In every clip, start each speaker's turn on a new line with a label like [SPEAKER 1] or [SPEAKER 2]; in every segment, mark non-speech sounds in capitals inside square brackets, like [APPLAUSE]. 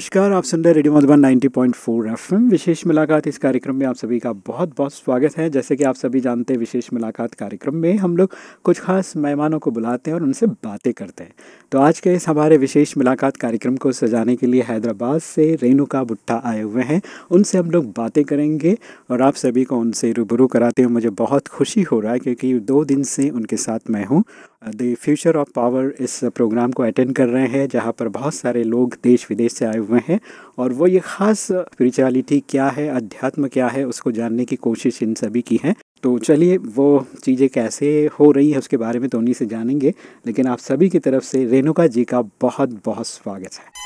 [SPEAKER 1] नमस्कार, आप सुन रहे रेडियो मधुबन 90.4 एफएम। विशेष मुलाकात इस कार्यक्रम में आप सभी का बहुत बहुत स्वागत है। जैसे कि आप सभी जानते हैं, विशेष मुलाकात कार्यक्रम में हम लोग कुछ खास मेहमानों को बुलाते हैं और उनसे बातें करते हैं। तो आज के इस हमारे विशेष मुलाकात कार्यक्रम को सजाने के लिए हैदराबाद से रेणुका भुट्टा आए हुए हैं। उनसे हम लोग बातें करेंगे और आप सभी को उनसे रूबरू कराते हुए मुझे बहुत खुशी हो रहा है क्योंकि दो दिन से उनके साथ मैं हूँ। द फ्यूचर ऑफ़ पावर इस प्रोग्राम को अटेंड कर रहे हैं, जहाँ पर बहुत सारे लोग देश विदेश से आए हुए हैं और वो ये ख़ास स्पिरिचुअलिटी क्या है, अध्यात्म क्या है, उसको जानने की कोशिश इन सभी की है। तो चलिए, वो चीज़ें कैसे हो रही है उसके बारे में तो उन्हीं से जानेंगे, लेकिन आप सभी की तरफ़ से रेणुका जी का बहुत बहुत स्वागत है।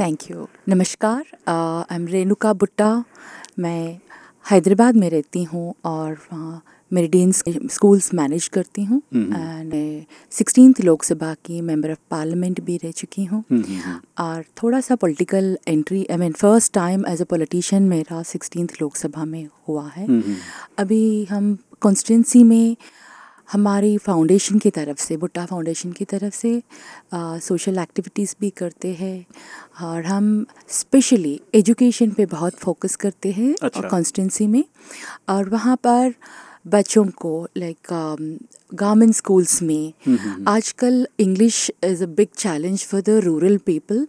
[SPEAKER 2] थैंक यू नमस्कार आई एम रेणुका बुट्टा, मैं हैदराबाद में रहती हूँ और वहाँ मेरिडियन स्कूल्स मैनेज करती हूँ
[SPEAKER 1] हम्म।
[SPEAKER 2] एंड सिक्सटीन लोकसभा की मेंबर ऑफ़ पार्लियामेंट भी रह चुकी हूँ
[SPEAKER 1] हम्म, हम्म, हम्म।
[SPEAKER 2] और थोड़ा सा political entry I mean first time as a politician मेरा सिक्सटीन लोकसभा में हुआ है
[SPEAKER 1] हम्म, हम्म।
[SPEAKER 2] अभी हम कॉन्स्टिटेंसी में हमारी फाउंडेशन की तरफ़ से बुट्टा फाउंडेशन की तरफ़ से सोशल एक्टिविटीज़ भी करते हैं और हम स्पेशली एजुकेशन पे बहुत फोकस करते हैं
[SPEAKER 1] अच्छा।
[SPEAKER 2] और कॉन्स्टिट्यूंसी में और वहाँ पर बच्चों को लाइक गवर्नमेंट स्कूल्स में आजकल English is a big challenge for the rural
[SPEAKER 1] people.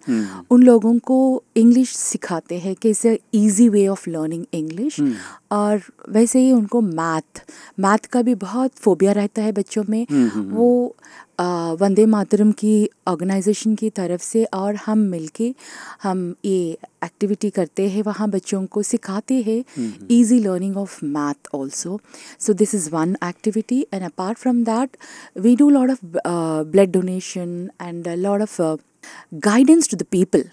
[SPEAKER 2] उन लोगों को इंग्लिश सिखाते हैं कि is easy way of learning
[SPEAKER 1] English.
[SPEAKER 2] और वैसे ही उनको मैथ मैथ का भी बहुत फोबिया रहता है बच्चों में। वो वंदे मातरम की ऑर्गेनाइजेशन की तरफ़ से और हम मिलके हम ये एक्टिविटी करते हैं वहाँ बच्चों को सिखाते हैं। Easy learning of math also so this is one activity and apart from that we do lot of blood donation and lot of guidance to the people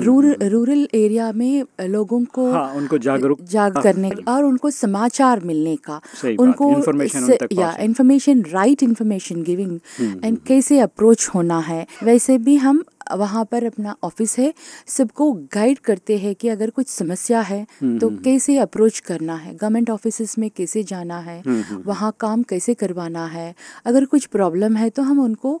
[SPEAKER 2] rural rural area में लोगों को
[SPEAKER 1] हाँ, उनको जागरूक-
[SPEAKER 2] जाग
[SPEAKER 1] हाँ।
[SPEAKER 2] करने और उनको समाचार मिलने का
[SPEAKER 1] उनको
[SPEAKER 2] या। Information right information giving and कैसे अप्रोच होना है। वैसे भी हम वहाँ पर अपना ऑफ़िस है सबको गाइड करते हैं कि अगर कुछ समस्या है तो कैसे अप्रोच करना है। गवर्नमेंट ऑफ़िस में कैसे जाना है वहाँ काम कैसे करवाना है। अगर कुछ प्रॉब्लम है तो हम उनको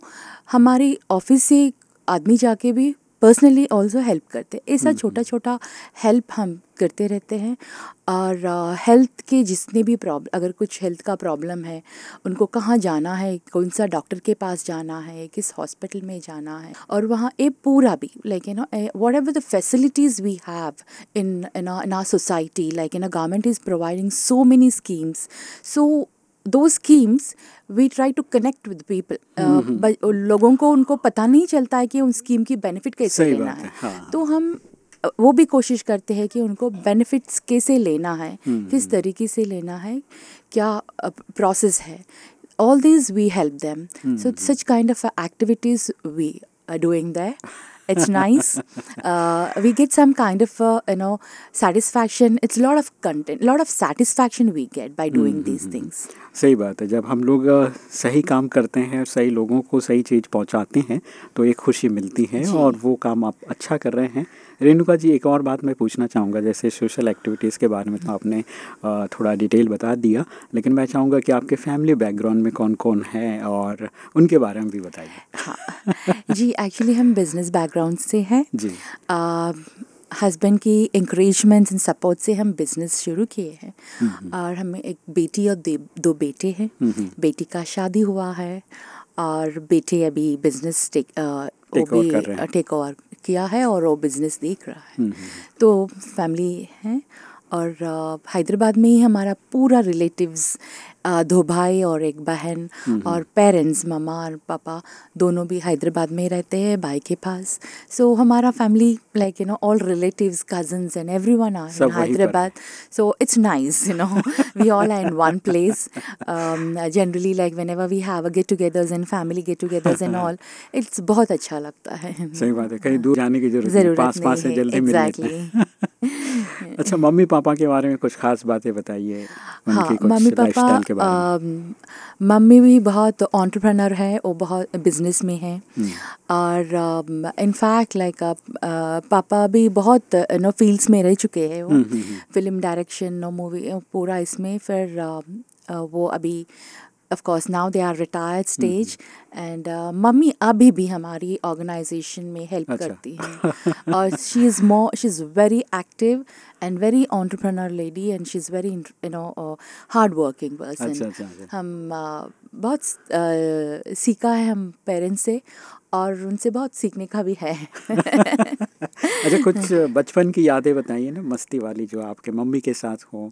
[SPEAKER 2] हमारी ऑफ़िस से आदमी जाके भी पर्सनली ऑल्सो हेल्प करते हैं। ऐसा छोटा छोटा हेल्प हम करते रहते हैं और हेल्थ के जितने भी प्रॉब्लम अगर कुछ हेल्थ का प्रॉब्लम है उनको कहाँ जाना है कौन सा डॉक्टर के पास जाना है किस हॉस्पिटल में जाना है और वहाँ ए पूरा भी like you know whatever the facilities we have in in our society like in a government is providing so many schemes so those schemes we try to connect with people uh, but लोगों को उनको पता नहीं चलता है कि उन scheme की बेनिफिट कैसे लेना है
[SPEAKER 1] है, हाँ।
[SPEAKER 2] तो हम अ, वो भी कोशिश करते हैं कि उनको बेनिफिट्स कैसे लेना है किस तरीके से लेना है क्या प्रोसेस है all these we help them so such kind of uh, activities we are doing there it's nice uh, we get some kind of uh, you know satisfaction it's a lot of content lot of satisfaction we get by doing mm-hmm. these things
[SPEAKER 1] सही बात है। जब हम लोग सही काम करते हैं और सही लोगों को सही चीज़ पहुंचाते हैं तो एक खुशी मिलती है और वो काम आप अच्छा कर रहे हैं। रेणुका जी एक और बात मैं पूछना चाहूँगा जैसे सोशल एक्टिविटीज़ के बारे में तो आपने थोड़ा डिटेल बता दिया लेकिन मैं चाहूँगा कि आपके फैमिली बैकग्राउंड में कौन कौन है और उनके बारे में भी बताइए।
[SPEAKER 2] हाँ। जी एक्चुअली हम बिज़नेस बैकग्राउंड से हैं। [LAUGHS]
[SPEAKER 1] जी।
[SPEAKER 2] हस्बैंड की इंकरेजमेंट एंड सपोर्ट से हम बिज़नेस शुरू किए हैं। और हमें एक बेटी और दे- बेटे हैं। बेटी का शादी हुआ है और बेटे अभी बिज़नेस टेक
[SPEAKER 1] हैं।
[SPEAKER 2] टेक ओवर किया है और वो बिज़नेस देख रहा है। तो फैमिली है और हैदराबाद में ही हमारा पूरा रिलेटिव्स दो भाई और एक बहन और पेरेंट्स ममा और पापा दोनों भी हैदराबाद में ही रहते हैं भाई के पास। सो हमारा family like you know all relatives
[SPEAKER 1] cousins
[SPEAKER 2] and
[SPEAKER 1] everyone are in.
[SPEAKER 2] Hyderabad. So it's nice know [LAUGHS] we all are in one place. Um, generally like whenever we have a get togethers and family get togethers and all [LAUGHS] it's बहुत अच्छा लगता है।
[SPEAKER 1] सही बात है कहीं दूर जाने की ज़रूरत नहीं
[SPEAKER 2] ज़रूरत
[SPEAKER 1] पास पास
[SPEAKER 2] है
[SPEAKER 1] जल्दी मिल लेते हैं। [LAUGHS] [LAUGHS] अच्छा मम्मी पापा के बारे में कुछ खास बातें बताइए
[SPEAKER 2] हाँ मम्मी पापा मम्मी भी बहुत ऑन्टरप्रनर है वो बहुत बिज़नेस में है
[SPEAKER 1] हम्म।
[SPEAKER 2] और इनफैक्ट लाइक पापा भी बहुत नो फील्ड्स में रह चुके हैं वो। फ़िल्म डायरेक्शन नो मूवी पूरा इसमें फिर वो अभी of course now they are retired stage and mummy अभी भी हमारी ऑर्गेनाइजेशन में हेल्प
[SPEAKER 1] अच्छा।
[SPEAKER 2] करती हैं और she is more she is very active and very entrepreneur lady and she is very you
[SPEAKER 1] know
[SPEAKER 2] hard
[SPEAKER 1] working person
[SPEAKER 2] हम अ, बहुत अ, सीखा है हम पेरेंट्स से और उनसे बहुत सीखने का भी है
[SPEAKER 1] अच्छा कुछ बचपन की यादें बताइए ना मस्ती वाली जो आपके मम्मी के साथ हो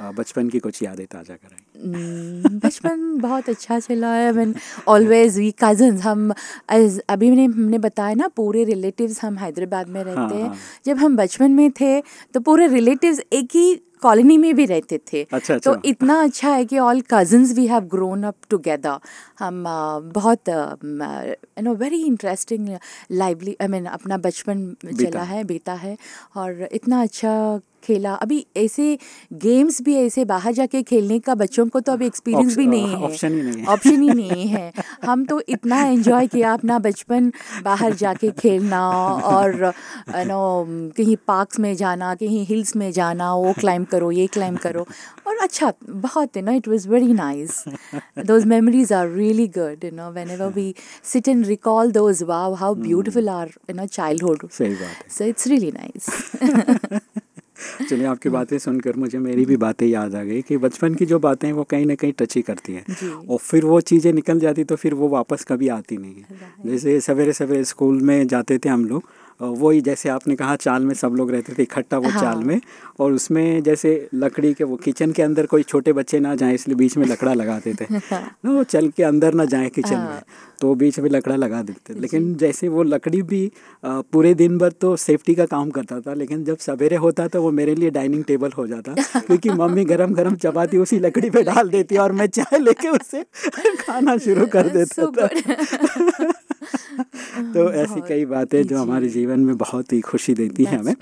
[SPEAKER 1] बचपन की कुछ यादें ताज़ा कराएँ
[SPEAKER 2] हम्म, बचपन बहुत अच्छा चला है मीन ऑलवेज वी कजन्स हम अभी मैंने हमने बताया ना पूरे रिलेटिव्स हम हैदराबाद में रहते
[SPEAKER 1] हाँ,
[SPEAKER 2] हैं
[SPEAKER 1] हाँ।
[SPEAKER 2] जब हम बचपन में थे तो पूरे रिलेटिव्स एक ही कॉलोनी में भी रहते थे
[SPEAKER 1] अच्छा,
[SPEAKER 2] तो
[SPEAKER 1] अच्छा।
[SPEAKER 2] इतना अच्छा है कि all cousins we have grown up together हम बहुत you know very interesting lively I mean अपना बचपन चला
[SPEAKER 1] है।
[SPEAKER 2] है बीता है और इतना अच्छा खेला। अभी ऐसे गेम्स भी ऐसे बाहर जाके खेलने का बच्चों को तो अभी एक्सपीरियंस भी नहीं है।
[SPEAKER 1] ऑप्शन ही नहीं है।
[SPEAKER 2] ऑप्शन ही नहीं है। हम तो इतना एंजॉय किया अपना बचपन बाहर जाके खेलना और नो कहीं पार्क्स में जाना कहीं हिल्स में जाना वो क्लाइंब करो ये क्लाइंब करो। और अच्छा बहुत you know it was very nice those memories are really good you know whenever we sit and recall those wow how beautiful are you know childhood
[SPEAKER 1] सही बात
[SPEAKER 2] सो इट्स रियली नाइस
[SPEAKER 1] चलिए आपकी बातें सुनकर मुझे मेरी भी बातें याद आ गई कि बचपन की जो बातें हैं वो कहीं ना कहीं टच ही करती हैं। और फिर वो चीज़ें निकल जाती तो फिर वो वापस कभी आती नहीं है। जैसे सवेरे सवेरे स्कूल में जाते थे हम लोग वही जैसे आपने कहा चाल में सब लोग रहते थे इकट्ठा वो
[SPEAKER 2] हाँ।
[SPEAKER 1] चाल में और उसमें जैसे लकड़ी के वो किचन के अंदर कोई छोटे बच्चे ना जाएँ इसलिए बीच में लकड़ा लगाते थे [LAUGHS] ना वो चल के अंदर ना जाए किचन
[SPEAKER 2] हाँ। में।
[SPEAKER 1] तो बीच में लकड़ा लगा देते थे लेकिन जैसे वो लकड़ी भी पूरे दिन भर तो सेफ्टी का काम करता था लेकिन जब सवेरे होता तो वो मेरे लिए डाइनिंग टेबल हो जाता क्योंकि मम्मी गरम गरम चपाती उसी लकड़ी पे डाल देती और मैं चाय लेके उसे [LAUGHS] खाना शुरू कर देता था [LAUGHS] [LAUGHS] तो ऐसी कई बातें जो हमारे जीवन में बहुत ही खुशी देती हैं हमें।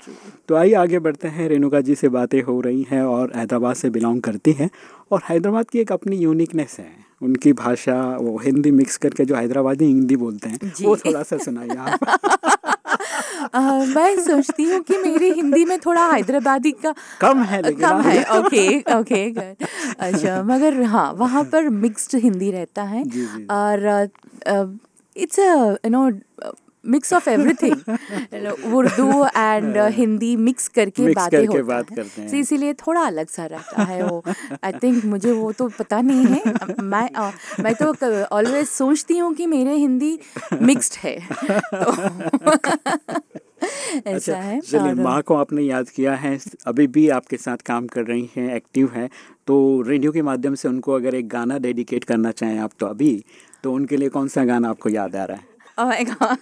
[SPEAKER 1] तो आइए आगे बढ़ते हैं। रेणुका जी से बातें हो रही हैं और हैदराबाद से बिलोंग करती हैं। और हैदराबाद की एक अपनी यूनिकनेस है। उनकी भाषा वो हिंदी मिक्स करके जो हैदराबादी हिंदी बोलते हैं वो थोड़ा सा सुनाइए आप। [LAUGHS]
[SPEAKER 2] मैं सोचती हूँ कि मेरी हिंदी में थोड़ा हैदराबादी का
[SPEAKER 1] कम है
[SPEAKER 2] कम है। ओके ओके अच्छा मगर हाँ वहाँ पर मिक्स्ड हिंदी रहता है।
[SPEAKER 1] जी, जी।
[SPEAKER 2] और it's no mix of everything Urdu and Hindi mix करके
[SPEAKER 1] Mix
[SPEAKER 2] बातें
[SPEAKER 1] करके बात
[SPEAKER 2] है।
[SPEAKER 1] करते हैं।
[SPEAKER 2] So, इसीलिए थोड़ा अलग सा रहता है वो। आई थिंक मुझे वो तो पता नहीं है। मैं मैं तो ऑलवेज सोचती हूँ कि मेरे हिंदी मिक्स्ड है। [LAUGHS] तो [LAUGHS] ऐसा है।
[SPEAKER 1] चलिए माँ को आपने याद किया है। अभी भी आपके साथ काम कर रही हैं एक्टिव हैं। तो रेडियो के माध्यम से उनको अगर एक गाना डेडिकेट करना चाहें आप तो अभी तो उनके लिए कौन सा गाना आपको याद आ रहा है?
[SPEAKER 2] Oh my God.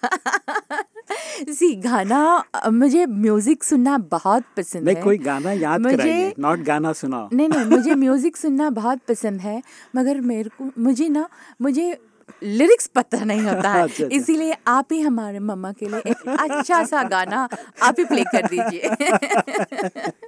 [SPEAKER 2] [LAUGHS] सी गाना मुझे म्यूज़िक सुनना बहुत पसंद
[SPEAKER 1] नहीं
[SPEAKER 2] है।
[SPEAKER 1] कोई गाना याद
[SPEAKER 2] मुझे-
[SPEAKER 1] नॉट गाना सुनाओ।
[SPEAKER 2] नहीं नहीं मुझे म्यूज़िक सुनना बहुत पसंद है मगर मेरे को मुझे ना मुझे लिरिक्स पता नहीं होता है। [LAUGHS]
[SPEAKER 1] अच्छा, अच्छा।
[SPEAKER 2] इसीलिए आप ही हमारे मम्मा के लिए एक अच्छा सा गाना आप ही प्ले कर दीजिए।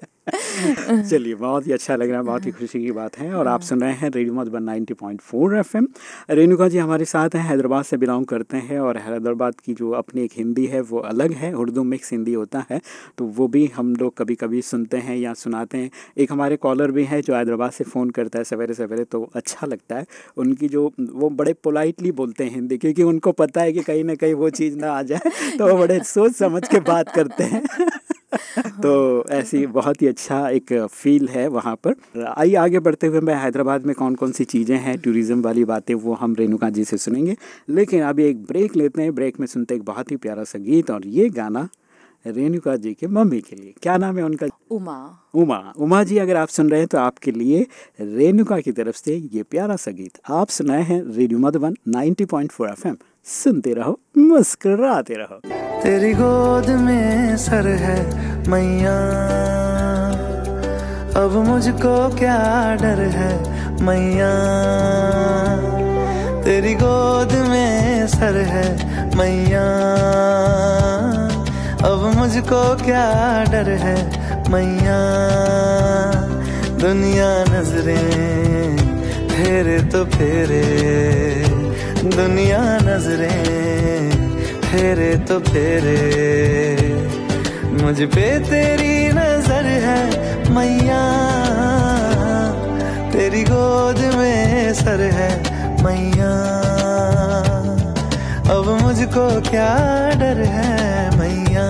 [SPEAKER 2] [LAUGHS] [LAUGHS]
[SPEAKER 1] चलिए बहुत ही अच्छा लग रहा है बहुत ही खुशी की बात है और आप सुन रहे हैं radio Madhuban ninety point four F M Renuka ji हमारे साथ हैं हैदराबाद से बिलोंग करते हैं और हैदराबाद की जो अपनी एक हिंदी है वो अलग है उर्दू मिक्स हिंदी होता है तो वो भी हम लोग कभी कभी सुनते हैं या सुनाते हैं। एक हमारे कॉलर भी हैं जो हैदराबाद से फ़ोन करता है सवेरे सवेरे तो अच्छा लगता है। उनकी जो वो बड़े पोलाइटली बोलते हैं हिंदी क्योंकि उनको पता है कि कहीं ना कहीं वो चीज़ ना आ जाए तो वो बड़े सोच समझ के बात करते हैं। तो ऐसी बहुत ही अच्छा एक फील है वहाँ पर। आइए आगे बढ़ते हुए मैं हैदराबाद में कौन कौन सी चीज़ें हैं टूरिज़्म वाली बातें वो हम रेणुका जी से सुनेंगे। लेकिन अभी एक ब्रेक लेते हैं। ब्रेक में सुनते एक बहुत ही प्यारा सा गीत और ये गाना रेणुका जी के मम्मी के लिए। क्या नाम है उनका?
[SPEAKER 2] उमा।
[SPEAKER 1] उमा। उमा जी अगर आप सुन रहे हैं तो आपके लिए रेणुका की तरफ़ से ये प्यारा सा गीत आप सुनाए हैं रेडियो मधुबन 90.4 एफएम। सुनते रहो मुस्कुराते रहो।
[SPEAKER 3] तेरी गोद में सर है मैया। अब मुझको क्या डर है मैया। तेरी गोद में सर है मैया। मुझको क्या डर है, मैया? दुनिया नज़रें फेरे तो फेरे। दुनिया नज़रें फेरे तो फेरे। मुझ पे तेरी नज़र है, मैया। तेरी गोद में सर है, मैया। अब मुझको क्या डर है, मैया?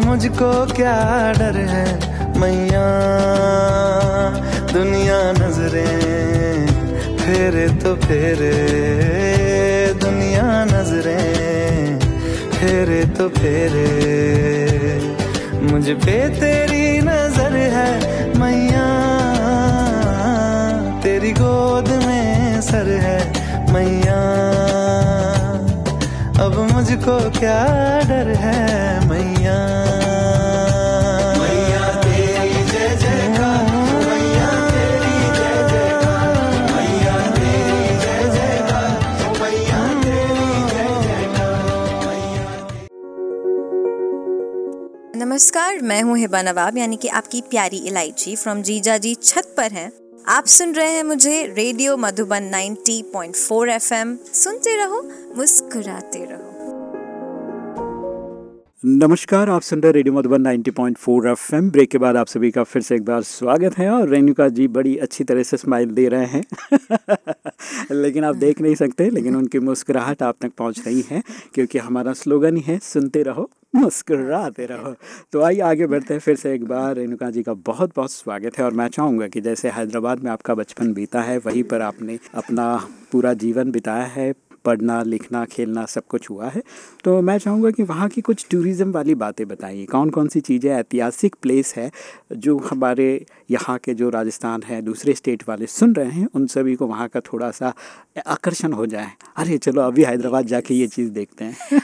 [SPEAKER 3] मुझको क्या डर है? मैया, दुनिया नज़रें फेरे तो फेरे, दुनिया नज़रें फेरे तो फेरे। मुझ पे तेरी नज़र है मैया, तेरी गोद में सर है मैया। मुझको क्या डर है मैया? मैया तेरी जय जयकार मैया तेरी जय जयकार मैया तेरी जय जयकार मैया तेरी जय जयकार। मैया
[SPEAKER 4] नमस्कार मैं हूँ हिबा नवाब यानी कि आपकी प्यारी इलायची फ्रॉम जीजा जी छत पर हैं। आप सुन रहे हैं मुझे रेडियो मधुबन 90.4 एफएम। सुनते रहो मुस्कुराते रहो।
[SPEAKER 1] नमस्कार, आप सुन रहे रेडियो मधुबन 90.4 एफएम। ब्रेक के बाद आप सभी का फिर से एक बार स्वागत है और रेणुका जी बड़ी अच्छी तरह से स्माइल दे रहे हैं। [LAUGHS] लेकिन आप देख नहीं सकते, लेकिन उनकी मुस्कुराहट आप तक पहुँच रही है, क्योंकि हमारा स्लोगन ही है, सुनते रहो, मुस्कुराते रहो। तो आइए आगे बढ़ते हैं, फिर से एक बार रेणुका जी का बहुत बहुत स्वागत है। और मैं चाहूँगा कि जैसे हैदराबाद में आपका बचपन बीता है, वहीं पर आपने अपना पूरा जीवन बिताया है पढ़ना लिखना खेलना सब कुछ हुआ है। तो मैं चाहूँगा कि वहाँ की कुछ टूरिज़्म वाली बातें बताइए। कौन कौन सी चीज़ें ऐतिहासिक प्लेस है जो हमारे यहाँ के जो राजस्थान है दूसरे स्टेट वाले सुन रहे हैं उन सभी को वहाँ का थोड़ा सा आकर्षण हो जाए। अरे चलो अभी हैदराबाद जाके ये चीज़ देखते हैं।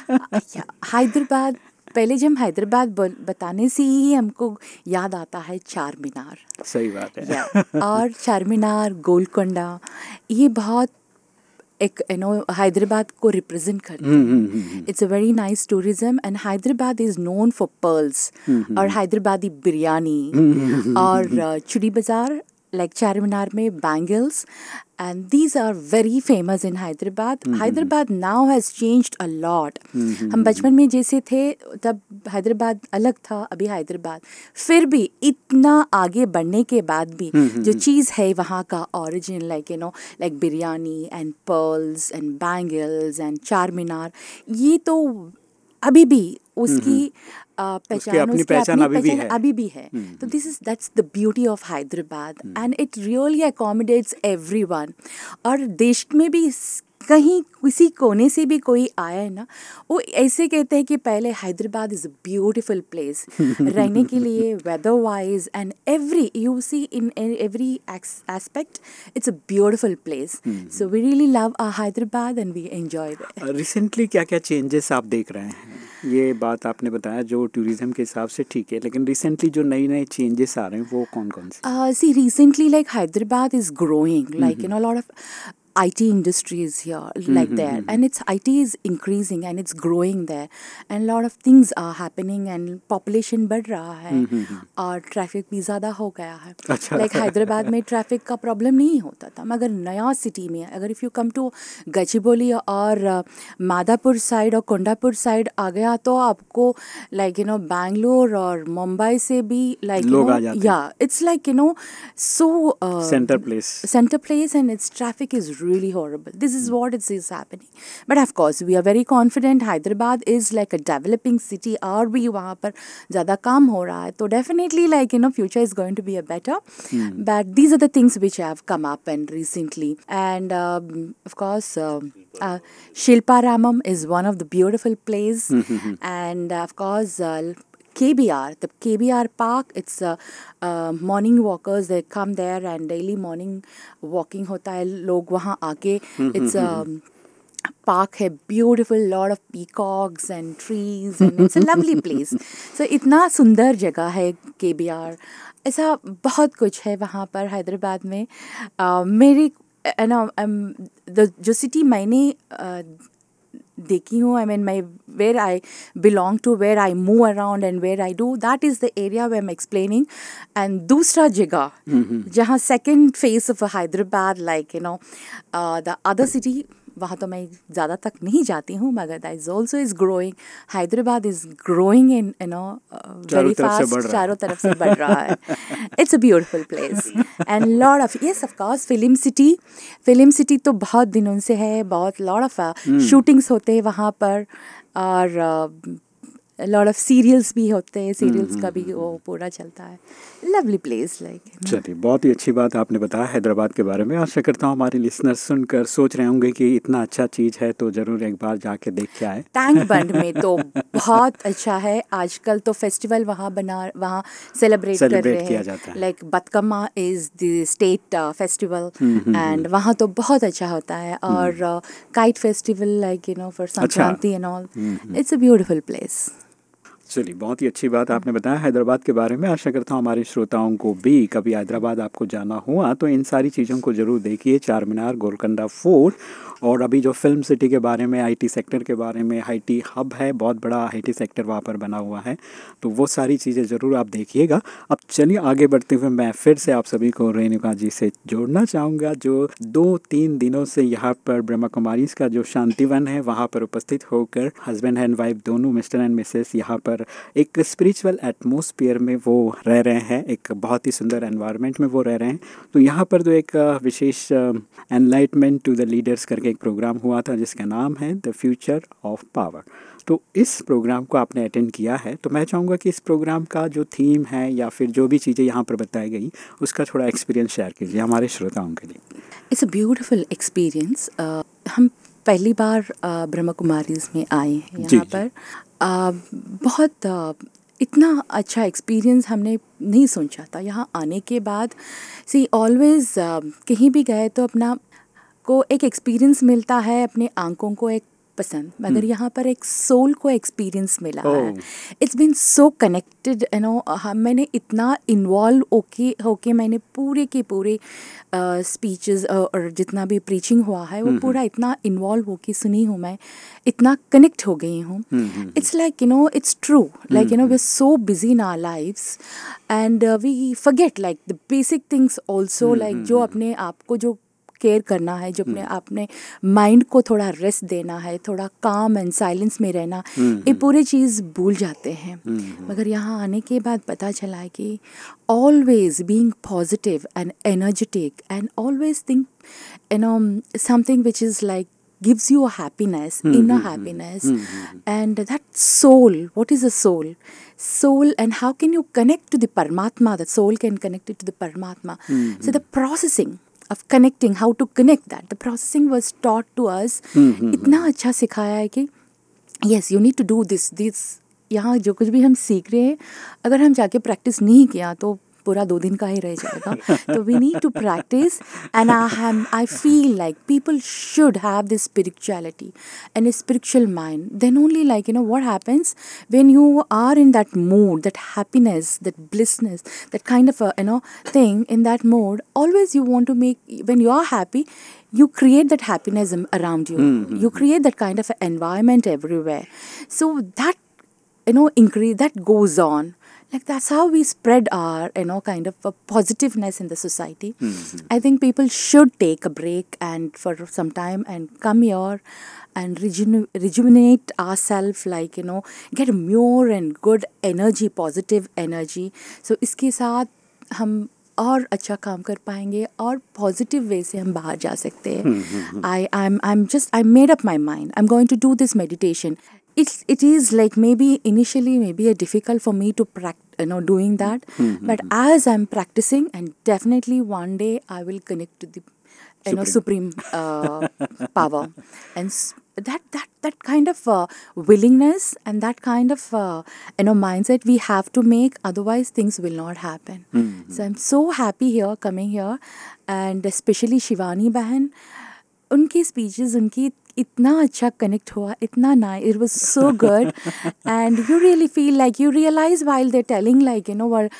[SPEAKER 2] या, [LAUGHS] हैदराबाद पहले जब हैदराबाद बताने से ही हमको याद आता है चार मीनार
[SPEAKER 1] सही बात है।
[SPEAKER 2] और चार मीनार गोलकोंडा ये बहुत एक यू नो हैदराबाद को रिप्रेजेंट करते
[SPEAKER 1] हम्म, हम्म,
[SPEAKER 2] हैं
[SPEAKER 1] हम्म,
[SPEAKER 2] it's a very nice tourism and Hyderabad is known for pearls और हैदराबादी बिरयानी और uh, चुड़ी बाज़ार like चार में bangles and these are very famous in Hyderabad. Hyderabad now has changed a lot. हम बचपन में जैसे थे तब हैदराबाद अलग था अभी हैदराबाद फिर भी इतना आगे बढ़ने के बाद भी जो चीज़ है वहाँ का origin like you know like biryani and pearls and bangles and Charminar ये तो अभी भी उसकी पहचान
[SPEAKER 1] अपनी
[SPEAKER 2] उसकी
[SPEAKER 1] पहचान
[SPEAKER 2] अपनी
[SPEAKER 1] अभी भी
[SPEAKER 2] पहचान
[SPEAKER 1] है।
[SPEAKER 2] अभी भी है। तो this is that's the beauty of Hyderabad and it really accommodates everyone और देश में भी कहीं किसी कोने से भी कोई आया है ना वो ऐसे कहते हैं कि पहले Hyderabad is a beautiful place रहने के लिए weather wise and every you see in every aspect it's a beautiful place so we really love ah Hyderabad and we enjoy
[SPEAKER 1] recently क्या क्या चेंजेस आप देख रहे हैं? ये बात आपने बताया जो टूरिज़्म के हिसाब से ठीक है लेकिन रिसेंटली जो नए नए चेंजेस आ रहे हैं वो कौन कौन से?
[SPEAKER 2] Uh, see, recently, like Hyderabad is growing, like you know, IT industries here, like there, and its IT is increasing and it's growing there, and a lot of things are happening, and population बढ़ रहा है, और traffic भी ज़्यादा हो गया है.
[SPEAKER 1] अच्छा।
[SPEAKER 2] Like हैदराबाद में ट्रैफ़िक का प्रॉब्लम नहीं होता था मगर नया सिटी में अगर if you come to Gachibowli और uh, मादापुर साइड और कोंडापुर साइड आ गया तो आपको लाइक यू नो बैंगलोर और मुंबई से भी लाइक
[SPEAKER 1] जाते हैं।
[SPEAKER 2] या it's like you know so uh,
[SPEAKER 1] centre place
[SPEAKER 2] center place and its traffic is really horrible this is what it is happening but of course we are very confident hyderabad is like a developing city और भी वहाँ पर ज़्यादा काम हो रहा है तो definitely like you know future is going to be a better but these are the things which have come up and recently and um, of course um, uh, Shilpa Ramam is one of the beautiful place and of course uh, KBR, the KBR park, it's uh, uh, morning walkers, they come there and daily morning walking होता है लोग वहाँ आके it's um, park है beautiful lot of peacocks and trees and it's a lovely place so इतना सुंदर जगह है KBR ऐसा बहुत कुछ है वहाँ पर हैदराबाद में uh, मेरी um, जो सिटी मैंने uh, देखी हूँ. I mean my where I belong to where I move around and where I do that is the area we am explaining and दूसरा जगह जहाँ second phase of Hyderabad like you know the other city वहाँ तो मैं ज़्यादा तक नहीं जाती हूँ मगर that is also is growing Hyderabad is
[SPEAKER 1] growing in you
[SPEAKER 2] know
[SPEAKER 1] very fast
[SPEAKER 2] चारों तरफ़ से बढ़ रहा है। It's a beautiful place and lord of yes of course film city film city तो बहुत दिनों से है बहुत लॉर्ड ऑफ़ शूटिंग्स होते हैं वहाँ पर. और लॉट ऑफ़ सीरियल्स भी होते हैं सीरियल्स का भी वो पूरा चलता है। लवली प्लेस लाइक
[SPEAKER 1] चलिए बहुत ही अच्छी बात आपने बताया हैदराबाद के बारे में। आशा करता हूँ हमारे लिसनर सुनकर सोच रहे होंगे कि इतना अच्छा चीज़ है तो ज़रूर एक बार जाके देख के आए।
[SPEAKER 2] टैंक बंड में तो बहुत अच्छा है। आजकल तो फेस्टिवल वहाँ बना वहाँ सेलिब्रेट कर रहे हैं।
[SPEAKER 1] जाता है।
[SPEAKER 2] Like Bathukamma is the state festival and वहाँ तो बहुत अच्छा होता है। और kite festival like you know for Sankranti and all it's a beautiful place
[SPEAKER 1] चलिए, बहुत ही अच्छी बात आपने बताया। हैदराबाद के बारे में आशा करता हूँ हमारे श्रोताओं को भी कभी हैदराबाद आपको जाना हुआ तो इन सारी चीज़ों को ज़रूर देखिए। चार मीनार गोलकंडा फोर्ट और अभी जो फ़िल्म सिटी के बारे में, आईटी सेक्टर के बारे में, आईटी हब है, बहुत बड़ा आईटी सेक्टर वहाँ पर बना हुआ है तो वो सारी चीज़ें ज़रूर आप देखिएगा। अब चलिए, आगे बढ़ते हुए मैं फिर से आप सभी को रेणुका जी से जोड़ना चाहूँगा, जो दो तीन दिनों से यहाँ पर ब्रह्मा कुमारी का जो शांतिवन है, वहाँ पर उपस्थित होकर हस्बैंड एंड वाइफ दोनों, मिस्टर एंड मिसेस, यहाँ पर एक स्पिरिचुअल एटमोसफियर में वो रह रहे हैं एक बहुत ही सुंदर एनवायरनमेंट में वो रह रहे हैं। तो यहाँ पर जो एक विशेष एनलाइटमेंट टू द लीडर्स करके एक प्रोग्राम हुआ था जिसका नाम है द फ्यूचर ऑफ़ पावर तो इस प्रोग्राम को आपने अटेंड किया है तो मैं चाहूँगा कि इस प्रोग्राम का जो थीम है या फिर जो भी चीज़ें यहाँ पर बताई गई उसका थोड़ा एक्सपीरियंस शेयर कीजिए हमारे श्रोताओं के लिए।
[SPEAKER 2] इट्स अ ब्यूटिफुल एक्सपीरियंस हम पहली बार ब्रह्मा कुमारीज में आए हैं यहाँ पर। बहुत इतना अच्छा एक्सपीरियंस हमने नहीं सोचा था। यहाँ आने के बाद सी ऑलवेज कहीं भी गए तो अपना को एक एक्सपीरियंस मिलता है, अपने आँखों को एक पसंद मगर यहाँ पर एक सोल को एक्सपीरियंस मिला है। It's been so connected you know मैंने इतना इन्वॉल्व होके होके मैंने पूरे के पूरे स्पीचेस और जितना भी प्रीचिंग हुआ है वो पूरा इतना इन्वॉल्व होके सुनी हूँ मैं इतना कनेक्ट हो गई हूँ। It's like you know it's true like you know we are so busy in our lives and we forget like the basic things also like जो अपने आप को जो केयर करना है जो अपने अपने माइंड को थोड़ा रेस्ट देना है थोड़ा काम एंड साइलेंस में रहना ये पूरी चीज़ भूल जाते हैं मगर यहाँ आने के बाद पता चला है कि always being positive and energetic and always think you know something which is like gives you a happiness mm-hmm. inner happiness mm-hmm. and that soul what is a soul soul and how can you connect to the paramatma the soul can connect it to the paramatma so the processing of connecting how to connect that the processing was taught to us इतना अच्छा सिखाया है कि yes you need to do this this यहाँ जो कुछ भी हम सीख रहे हैं अगर हम जाके प्रैक्टिस नहीं किया तो पूरा दो दिन का ही रह जाएगा तो we need to practice and I am I feel like people should have this spirituality and a spiritual mind then only like you know what happens when you are in that mood that happiness that blissness that kind of a you know thing in that mode always you want to make when you are happy you create that happiness am- around you you create that kind of a environment everywhere so that you know increase that goes on like that's how we spread our you know kind of a positiveness in the society i think people should take a break and for some time and come here and rejuven- rejuvenate ourselves like you know get more and good energy positive energy so इसके साथ हम और अच्छा काम कर पाएंगे और positive way से हम बाहर जा सकते हैं I I am I am just I made up my mind I am going to do this meditation it's it is like maybe initially maybe a difficult for me to practice you know doing that but as i'm practicing and definitely one day i will connect to the you know supreme uh, [LAUGHS] power and s- that that that kind of uh, willingness and that kind of uh, you know mindset we have to make otherwise things will not happen so i'm so happy here coming here and especially shivani bahan उनकी speeches उनकी इतना अच्छा connect हुआ इतना ना it was so good and you really feel like you realise while they telling like you know were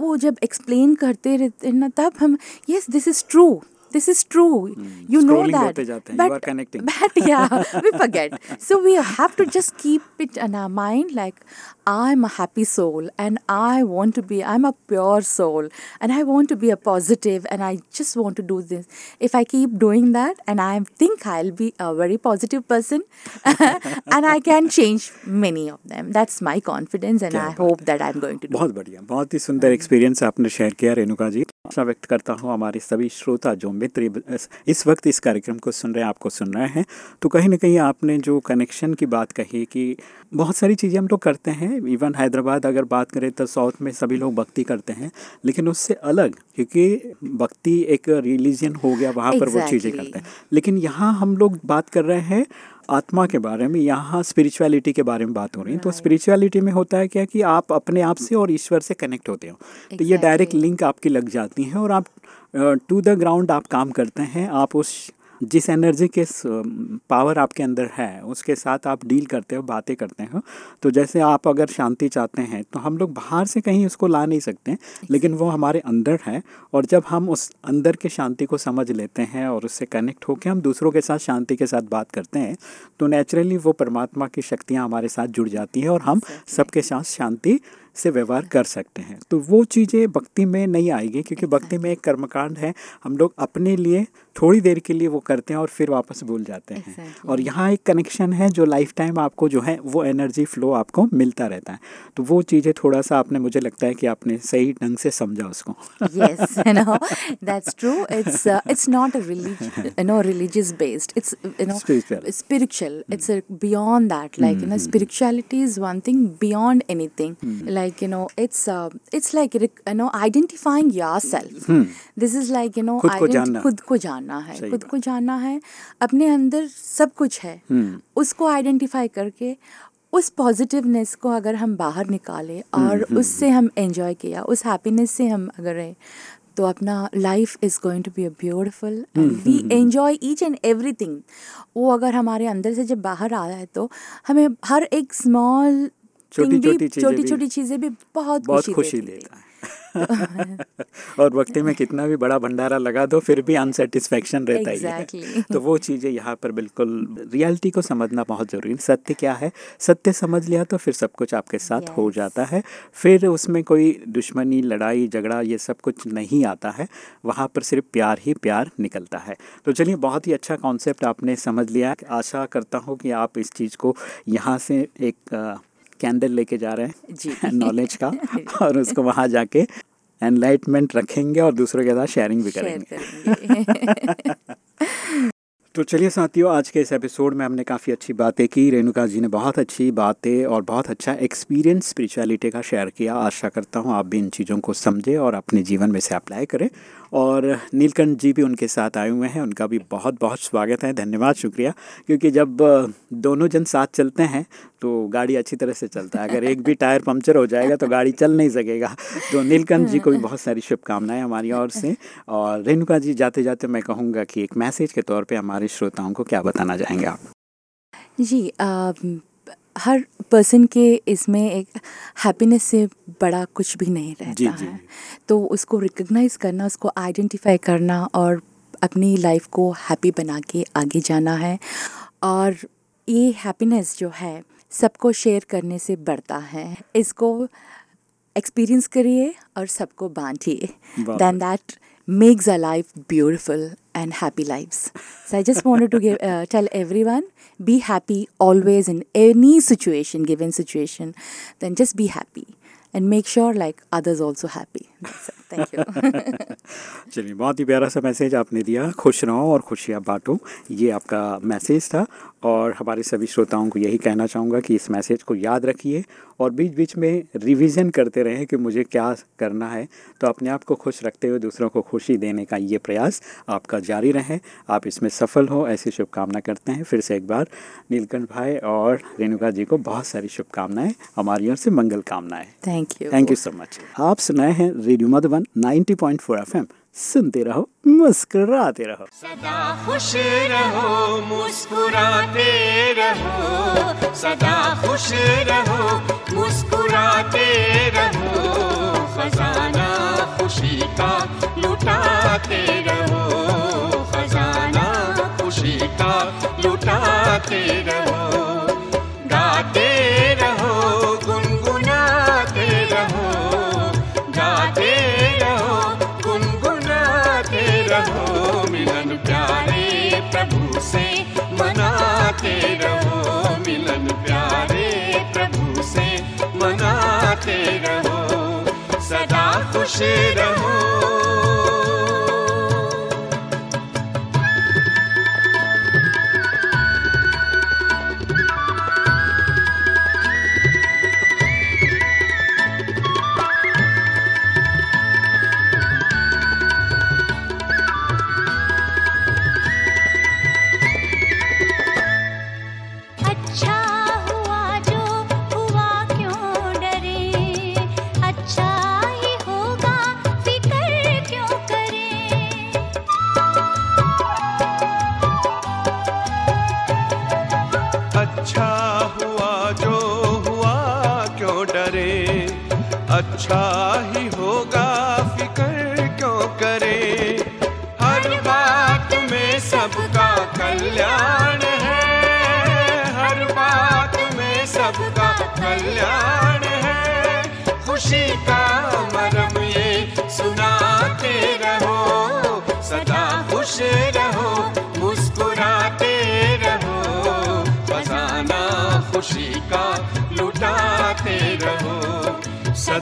[SPEAKER 2] वो जब explain करते रहते ना तब हम yes this is true this is true you know
[SPEAKER 1] Scrolling
[SPEAKER 2] that
[SPEAKER 1] होते जाते हैं, you are connecting. [LAUGHS]
[SPEAKER 2] but yeah we forget so we have to just keep it in our mind like i'm a happy soul and i want to be i'm a pure soul and i want to be a positive and i just want to do this if i keep doing that and i think i'll be a very positive person [LAUGHS] and i can change many of them that's my confidence and
[SPEAKER 1] क्या
[SPEAKER 2] i
[SPEAKER 1] बात
[SPEAKER 2] hope that i'm going to do
[SPEAKER 1] बहुत बढ़िया बहुत ही सुंदर experience आपने share किया रेणुका जी आशा व्यक्त करता हूँ हमारे सभी श्रोता जो मित्र इस- वक्त इस कार्यक्रम को सुन रहे हैं आपको सुन रहे हैं। तो कहीं ना कहीं आपने जो कनेक्शन की बात कही कि बहुत सारी चीज़ें हम लोग करते हैं। इवन हैदराबाद अगर बात करें तो साउथ में सभी लोग भक्ति करते हैं लेकिन उससे अलग क्योंकि भक्ति एक रिलीजन हो गया वहाँ exactly. पर वो चीज़ें करते हैं। लेकिन यहाँ हम लोग बात कर रहे हैं आत्मा के बारे में यहाँ स्पिरिचुअलिटी के बारे में बात हो रही है। तो स्पिरिचुअलिटी में होता है क्या कि आप अपने आप से और ईश्वर से कनेक्ट होते हो। exactly. तो ये डायरेक्ट लिंक आपकी लग जाती है और आप टू द ग्राउंड आप काम करते हैं आप उस जिस एनर्जी के पावर आपके अंदर है उसके साथ आप डील करते हो बातें करते हो तो जैसे आप अगर शांति चाहते हैं तो हम लोग बाहर से कहीं उसको ला नहीं सकते लेकिन वो हमारे अंदर है और जब हम उस अंदर के शांति को समझ लेते हैं और उससे कनेक्ट होकर हम दूसरों के साथ शांति के साथ बात करते हैं तो नेचुरली वो परमात्मा की शक्तियाँ हमारे साथ जुड़ जाती हैं और हम सबके साथ शांति से व्यवहार कर सकते हैं। तो वो चीज़ें भक्ति में नहीं आएगी क्योंकि भक्ति में एक कर्मकांड है हम लोग अपने लिए थोड़ी देर के लिए वो करते हैं और फिर वापस भूल जाते हैं।
[SPEAKER 2] Exactly.
[SPEAKER 1] और यहाँ एक कनेक्शन है जो लाइफ टाइम आपको जो है वो एनर्जी फ्लो आपको मिलता रहता है। तो वो चीज़ें थोड़ा सा आपने मुझे लगता है कि आपने सही ढंग से समझा उसको। स्पिरिचुअलिटी इज़
[SPEAKER 2] वन
[SPEAKER 1] जानना
[SPEAKER 2] है खुद को जानना है अपने अंदर सब कुछ है उसको आइडेंटिफाई करके उस पॉजिटिवनेस को अगर हम बाहर निकालें और उससे हम एंजॉय किया उस हैप्पीनेस से हम अगर रहे तो अपना life is going to be a beautiful and we enjoy each and everything वो अगर हमारे अंदर से जब बाहर आ रहा है तो हमें हर एक स्मॉल
[SPEAKER 1] भी
[SPEAKER 2] छोटी चीज़ें भी बहुत खुशी देता
[SPEAKER 1] है। [LAUGHS] और वक्ती में कितना भी बड़ा भंडारा लगा दो फिर भी अनसेटिस्फेक्शन रहता ही
[SPEAKER 2] Exactly.
[SPEAKER 1] है [LAUGHS] तो वो चीज़ें यहाँ पर बिल्कुल रियलिटी को समझना बहुत ज़रूरी है। सत्य क्या है? सत्य समझ लिया तो फिर सब कुछ आपके साथ
[SPEAKER 2] yes.
[SPEAKER 1] हो जाता है। फिर उसमें कोई दुश्मनी लड़ाई झगड़ा ये सब कुछ नहीं आता है। वहाँ पर सिर्फ़ प्यार ही प्यार निकलता है। तो चलिए बहुत ही अच्छा कॉन्सेप्ट आपने समझ लिया। आशा करता हूँ कि आप इस चीज़ को यहाँ से एक कैंडल लेके जा रहे हैं नॉलेज [LAUGHS] का [LAUGHS] और उसको वहाँ जाके एनलाइटमेंट रखेंगे और दूसरों के साथ शेयरिंग भी करेंगे।
[SPEAKER 2] करेंगे। [LAUGHS]
[SPEAKER 1] तो चलिए साथियों आज के इस एपिसोड में हमने काफ़ी अच्छी बातें की। रेणुका जी ने बहुत अच्छी बातें और बहुत अच्छा एक्सपीरियंस स्पिरिचुअलिटी का शेयर किया। आशा करता हूँ आप भी इन चीज़ों को समझें और अपने जीवन में से अप्लाई करें। और नीलकंठ जी भी उनके साथ आए हुए हैं। उनका भी बहुत बहुत स्वागत है। धन्यवाद शुक्रिया। क्योंकि जब दोनों जन साथ चलते हैं तो गाड़ी अच्छी तरह से चलता है। अगर एक भी टायर पंक्चर हो जाएगा तो गाड़ी चल नहीं सकेगा। तो नीलकंठ जी को भी बहुत सारी शुभकामनाएँ हमारी ओर से। और रेणुका जी जाते जाते मैं कहूँगा कि एक मैसेज के तौर पर हमारे श्रोताओं को क्या बताना चाहेंगे आप?
[SPEAKER 2] जी अम, हर पर्सन के इसमें एक हैप्पीनेस से बड़ा कुछ भी नहीं रहता
[SPEAKER 1] जी, जी,
[SPEAKER 2] है। तो उसको रिकग्नाइज करना उसको आइडेंटिफाई करना और अपनी लाइफ को हैप्पी बना के आगे जाना है। और ये हैप्पीनेस जो है सबको शेयर करने से बढ़ता है। इसको एक्सपीरियंस करिए और सबको बांटिए।
[SPEAKER 1] वाह।
[SPEAKER 2] then makes a life beautiful and happy lives. So I just wanted to give, uh, tell everyone be happy always in any situation, given situation. Then just be happy and make sure like others also happy. That's it.
[SPEAKER 1] चलिए बहुत ही प्यारा सा message आपने दिया खुश रहो और खुशियाँ बांटो ये आपका मैसेज था और हमारे सभी श्रोताओं को यही कहना चाहूँगा कि इस मैसेज को याद रखिए और बीच बीच में रिवीजन करते रहें कि मुझे क्या करना है। तो अपने आप को खुश रखते हुए दूसरों को खुशी देने का ये प्रयास आपका जारी रहे। आप इसमें सफल हो ऐसी शुभकामना करते हैं। फिर से एक बार नीलकंठ भाई और रेणुका जी को बहुत सारी शुभकामनाएँ। हमारी ओर से मंगल कामनाएँ।
[SPEAKER 2] Thank you
[SPEAKER 1] thank you so much आप सुनाए हैं रेडियो मधुबन 90.4 एफएम। सुनते रहो, मुस्कुराते रहो।
[SPEAKER 5] सदा खुश रहो, मुस्कुराते रहो। सदा खुश रहो, मुस्कुराते रहो। खजाना खुशी का लुटाते रहो। खजाना खुशी का लुटाते रहो। खुश रहो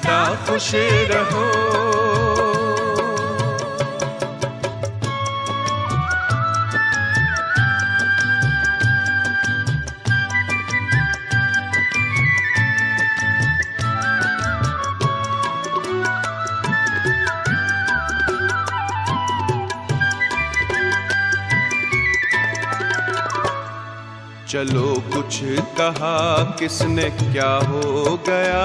[SPEAKER 5] सदा खुश रहो। चलो कुछ कहा किसने क्या हो गया।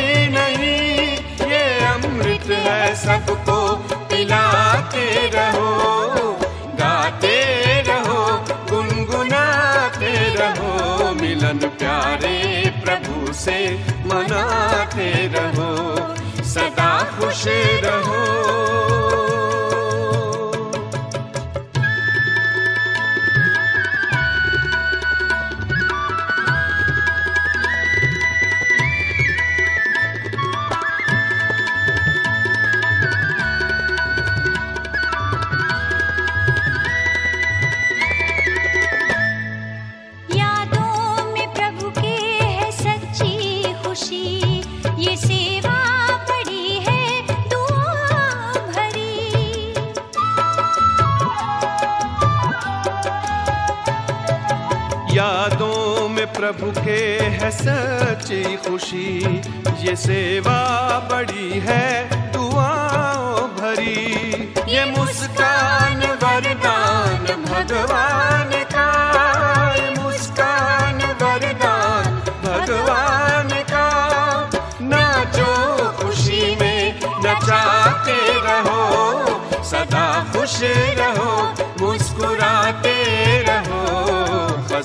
[SPEAKER 5] सबको पिलाते रहो, गाते रहो, गुनगुनाते रहो, मिलन प्यारे प्रभु से मनाते रहो, सदा खुश रहो।
[SPEAKER 6] यादों में प्रभु के है सच्ची खुशी। ये सेवा बड़ी है,
[SPEAKER 5] दुआओं भरी। ये मुस्कान वरदान भगवान का। मुस्कान वरदान भगवान का। खुशी में रहो, सदा खुश रहो।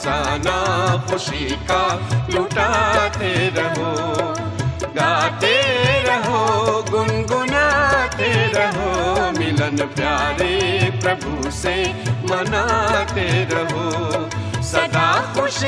[SPEAKER 5] खजाना खुशी का लुटाते रहो, गाते रहो, गुनगुनाते रहो, मिलन प्यारे प्रभु से मनाते रहो, सदा खुश